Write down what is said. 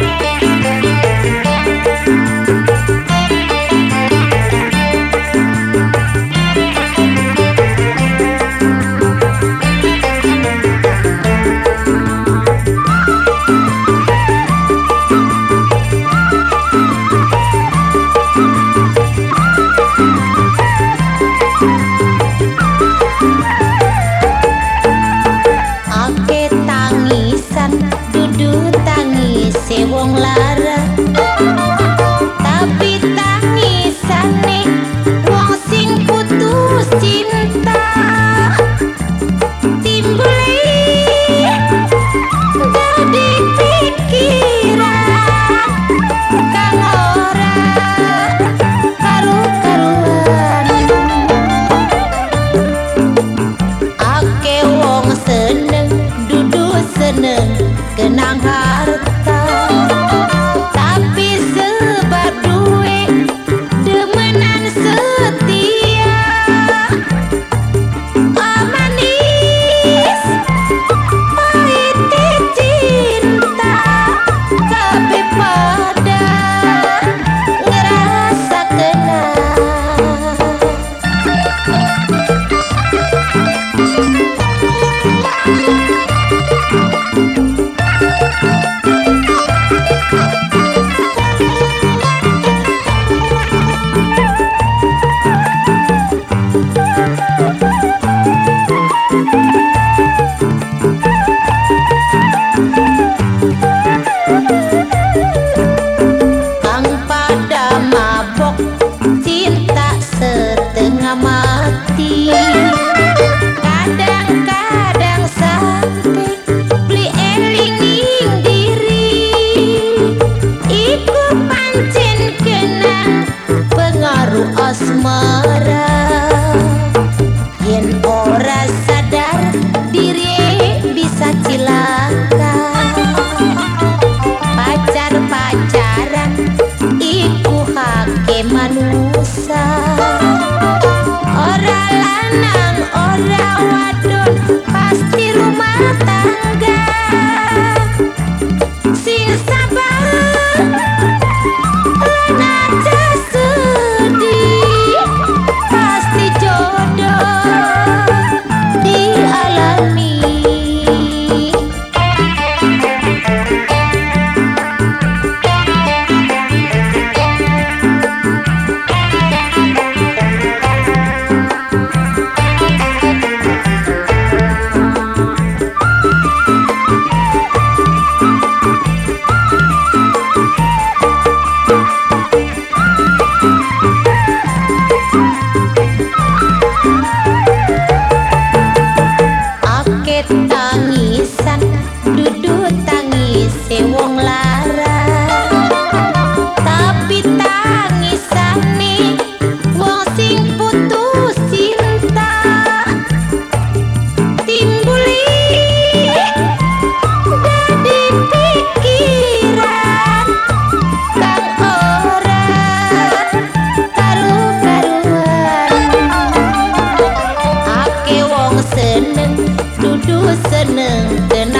Bye. smile. Beli eling ning diri